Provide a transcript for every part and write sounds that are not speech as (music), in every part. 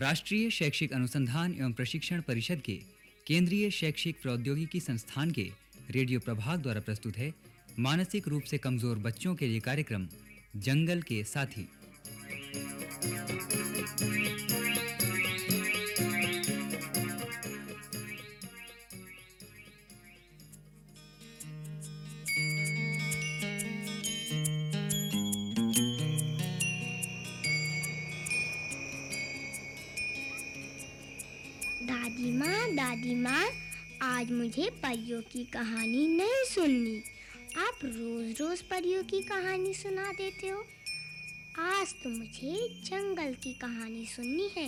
राष्ट्रीय शैक्षिक अनुसंधान एवं प्रशिक्षण परिषद के केंद्रीय शैक्षिक प्रौद्योगिकी संस्थान के रेडियो प्रभाग द्वारा प्रस्तुत है। मानसिक रूप से कमज़ोर बच्चों के लिए कार्यक्रम जंगल के साथी। मुझे परियों की कहानी नहीं सुननी। आप रोज रोज परियों की कहानी सुना देते हो। आज तो मुझे जंगल की कहानी सुननी है।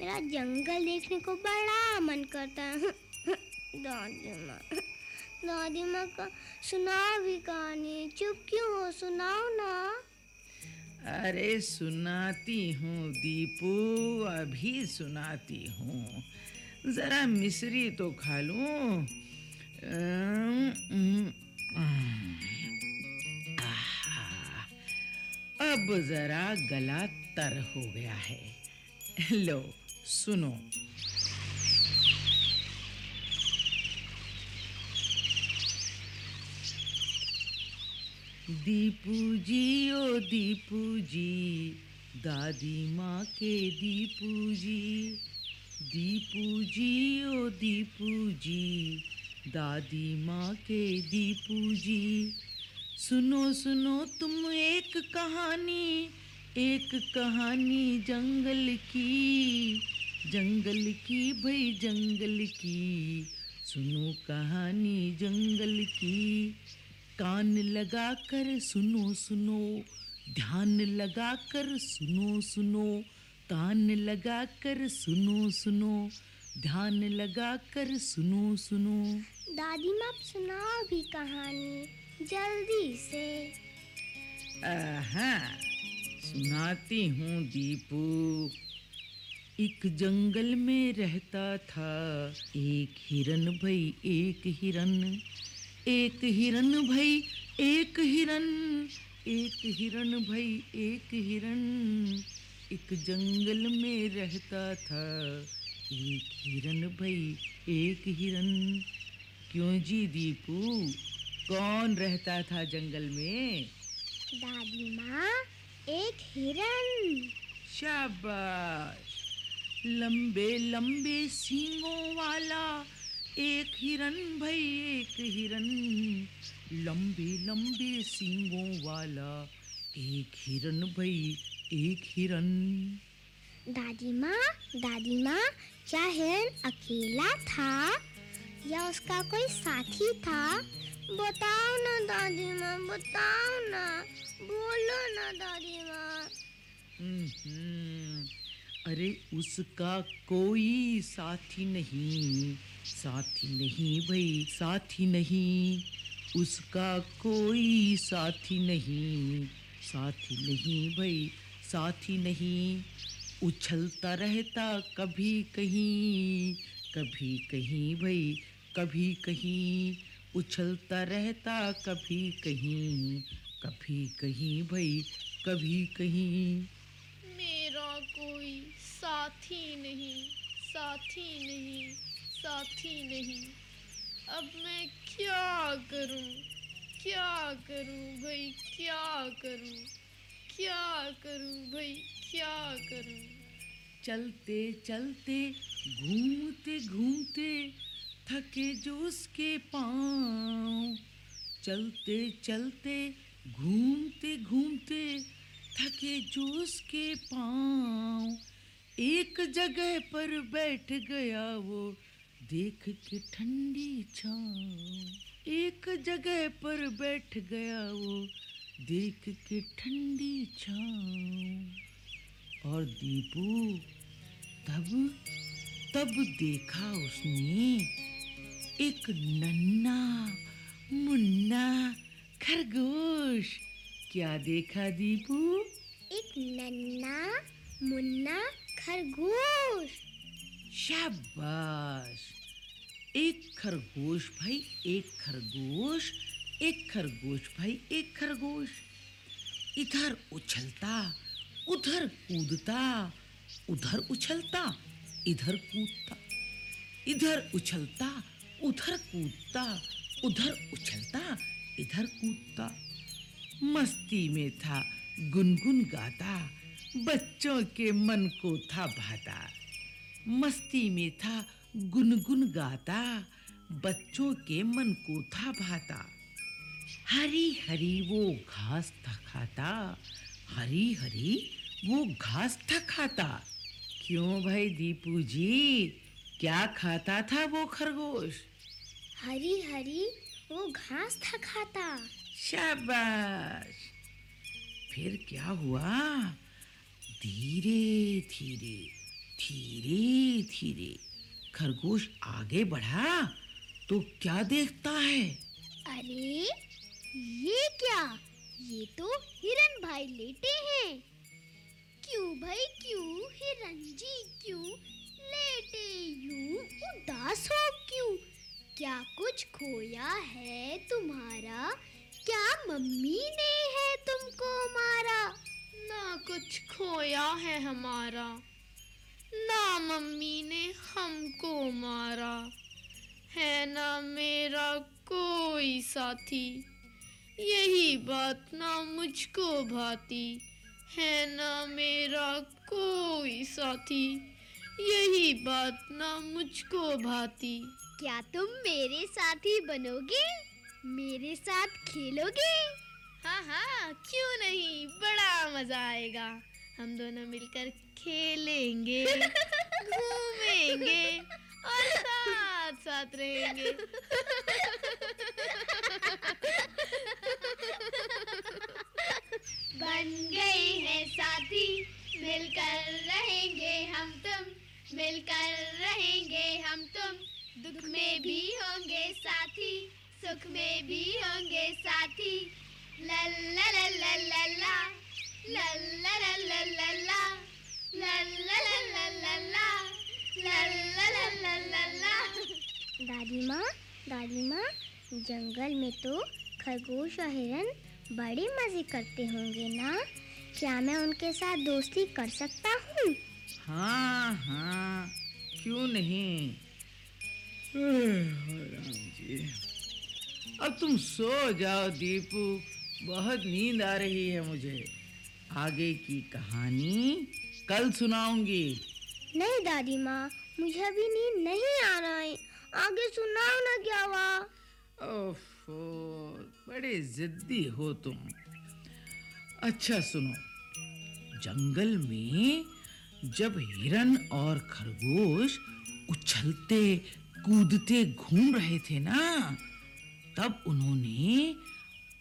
मेरा जंगल देखने को बड़ा मन करता है। दादी माँ दादी माँ का सुनाओ भी कहानी। चुप क्यों हो? सुनाओ ना। अरे सुनाती हूँ दीपू, अभी सुनाती हूँ। जरा मिश्री तो खा लूँ अब जरा गला तर हो गया है लो सुनो दीपू जी ओ दीपू जी दादी माँ के दीपू जी दीपू जी, ओ दीपू जी, दादी माँ के दीपू जी। सुनो सुनो तुम एक कहानी एक कहानी जंगल की जंगल की भाई जंगल की। सुनो कहानी जंगल की, कान लगा कर सुनो सुनो, ध्यान लगा कर सुनो सुनो। कान लगा कर सुनो सुनो ध्यान लगा कर सुनो सुनो। दादी माँ आप सुनाओ भी कहानी जल्दी से। आहा सुनाती हूँ दीपू। एक जंगल में रहता था एक हिरन भाई एक हिरन। एक हिरन भाई एक हिरन। एक हिरन भाई एक हिरन। एक जंगल में रहता था। एक हिरन भाई एक हिरन। क्यों जी दीपू? कौन रहता था जंगल में? दादी माँ एक हिरन। शाबाश। लंबे लंबे सींगों वाला एक हिरन भाई एक हिरन। लंबे लंबे सींगों वाला एक हिरन भाई एक हिरन। दादी माँ दादी माँ क्या हिरन अकेला था? या उसका कोई साथी था? बताओ ना दादी माँ बताओ ना। बोलो ना दादी माँ। हम्म, अरे उसका कोई साथी नहीं साथी नहीं भाई साथी नहीं। उसका कोई साथी नहीं साथी नहीं भाई। साथी नहीं, उछलता रहता कभी कहीं कभी कहीं भाई, कभी कहीं, उछलता रहता कभी कहीं कभी कहीं भाई, कभी कहीं। मेरा कोई साथी नहीं साथी नहीं साथी नहीं। अब मैं क्या करूँ क्या करूँ भाई, क्या करूँ? करूँ भाई? क्या करूँ? चलते चलते, घूमते घूमते, थके जो उसके पाँव। चलते चलते, घूमते घूमते, थके जो उसके पाँव। एक जगह पर बैठ गया वो, देख के ठंडी छाँव। एक जगह पर बैठ गया वो देख के ठंडी छाँव। और दीपू तब तब देखा उसने एक नन्ना मुन्ना खरगोश। क्या देखा दीपू? एक नन्ना मुन्ना खरगोश। शाबाश। एक खरगोश भाई एक खरगोश। एक खरगोश भाई, एक खरगोश। इधर उछलता, उधर कूदता, उधर उछलता, इधर कूदता, इधर उछलता, उधर कूदता, उधर उछलता, इधर कूदता। मस्ती में था, गुनगुन गाता, बच्चों के मन को था भाता। मस्ती में था, गुनगुन गाता, बच्चों के मन को था भाता। हरी हरी वो घास था खाता हरी हरी वो घास था खाता क्यों भाई दीपू जी? क्या खाता था वो खरगोश? हरी हरी वो घास था खाता शाबाश। फिर क्या हुआ? धीरे धीरे धीरे धीरे खरगोश आगे बढ़ा तो क्या देखता है? अरे ये क्या? ये तो हिरन भाई लेटे हैं। क्यों भाई, क्यों हिरन जी, क्यों लेटे? यूँ उदास हो क्यों? क्या कुछ खोया है तुम्हारा? क्या मम्मी ने है तुमको मारा? ना कुछ खोया है हमारा। ना मम्मी ने हमको मारा। है ना मेरा कोई साथी। यही बात ना मुझको भाती है ना मेरा कोई साथी। यही बात ना मुझको भाती। क्या तुम मेरे साथी बनोगे? मेरे साथ खेलोगे? हाँ हाँ क्यों नहीं? बड़ा मज़ा आएगा। हम दोनों मिलकर खेलेंगे घूमेंगे और साथ साथ रहेंगे (laughs) बन गए हैं साथी मिलकर रहेंगे हम तुम मिलकर रहेंगे हम तुम दुख में भी होंगे साथी सुख में भी होंगे साथी ला ला ला ला ला ला ला दादी माँ दादी माँ जंगल में तो खरगोश और हिरन बड़े मज़े करते होंगे ना क्या मैं उनके साथ दोस्ती कर सकता हूँ? हाँ हाँ क्यों नहीं? जी। अब तुम सो जाओ दीपू। बहुत नींद आ रही है मुझे। आगे की कहानी कल सुनाऊँगी। नहीं दादी माँ मुझे अभी नींद नहीं आ रहा है। आगे सुनाओ ना क्या हुआ? ओफो बड़े जिद्दी हो तुम। अच्छा सुनो। जंगल में जब हिरन और खरगोश उछलते कूदते घूम रहे थे ना तब उन्होंने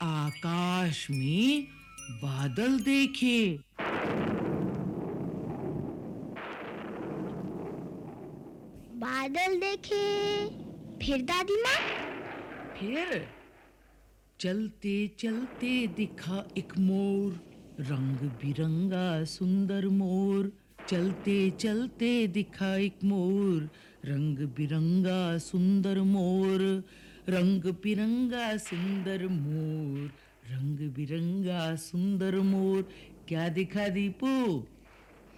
आकाश में बादल देखे। बादल देखे। फिर दादी माँ? फिर? चलते चलते दिखा एक मोर। रंग बिरंगा सुंदर मोर। चलते चलते दिखा एक मोर। रंग बिरंगा सुंदर मोर। रंग बिरंगा सुंदर मोर। रंग बिरंगा सुंदर मोर। क्या दिखा दीपू?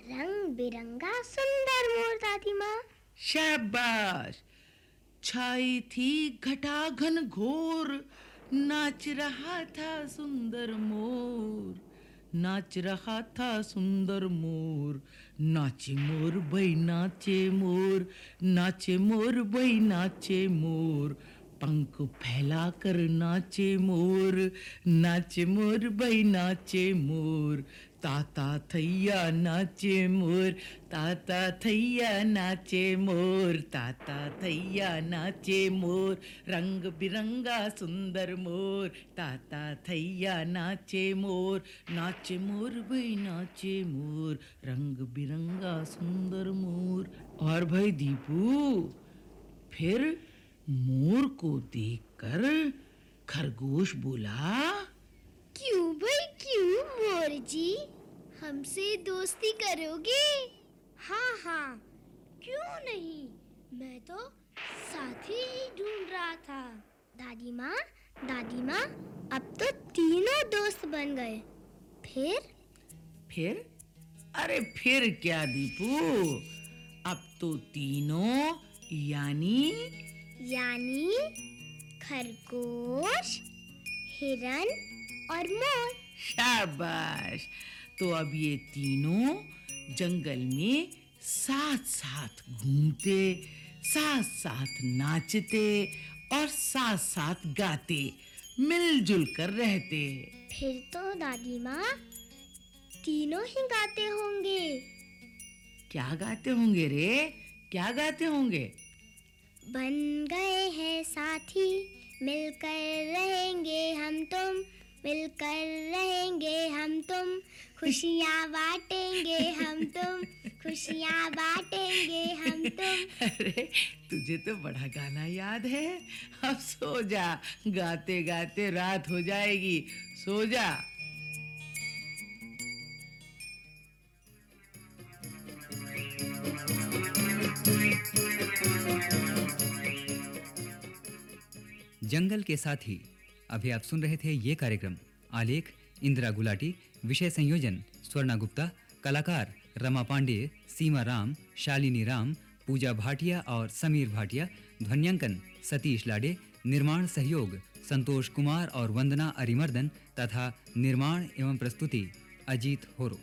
रंग बिरंगा सुंदर मोर दादी माँ। शाबाश। छाई थी घटाघन घोर। नाच रहा था सुंदर मोर, नाच रहा था सुंदर मोर, नाचे मोर भई नाचे मोर नाचे मोर भाई नाचे मोर। पंख फैला कर नाचे मोर नाचे मोर भाई, नाचे मोर। ताता थैया नाचे मोर, ताता थैया नाचे मोर, ताता थैया नाचे मोर। रंग बिरंगा सुंदर मोर, ताता थैया नाचे मोर। नाचे मोर भाई, नाचे मोर, रंग बिरंगा सुंदर मोर। और भाई दीपू, फिर मोर को देखकर खरगोश बोला क्यों भाई क्यों मोर जी? हमसे दोस्ती करोगे? हाँ हाँ। क्यों नहीं? मैं तो साथी ही ढूंढ रहा था। दादी माँ दादी माँ अब तो तीनों दोस्त बन गए। फिर? फिर? अरे फिर क्या दीपू? अब तो तीनों यानी यानी खरगोश हिरन और मोर। शाबाश। तो अब ये तीनों जंगल में साथ साथ घूमते साथ साथ नाचते और साथ साथ गाते मिलजुल कर रहते। फिर तो दादी माँ तीनों ही गाते होंगे। क्या गाते होंगे रे? क्या गाते होंगे? बन गए हैं साथी। मिलकर रहेंगे हम तुम। मिलकर रहेंगे हम तुम। खुशियाँ (laughs) बांटेंगे हम तुम। खुशियाँ बांटेंगे हम तुम। (laughs) अरे तुझे तो बड़ा गाना याद है। अब सो जा। गाते गाते रात हो जाएगी। सो जा। जंगल के साथ ही। अभी आप सुन रहे थे ये कार्यक्रम। आलेख, इंदिरा गुलाटी, विषय संयोजन, स्वर्णा गुप्ता, कलाकार, रमा पांडे, सीमा राम, शालिनी राम, पूजा भाटिया और समीर भाटिया, ध्वन्यांकन, सतीश लाडे, निर्माण सहयोग, संतोष कुमार और वंदना अरिमर्दन तथा निर्माण एवं प्रस्तुति, अजीत होरो।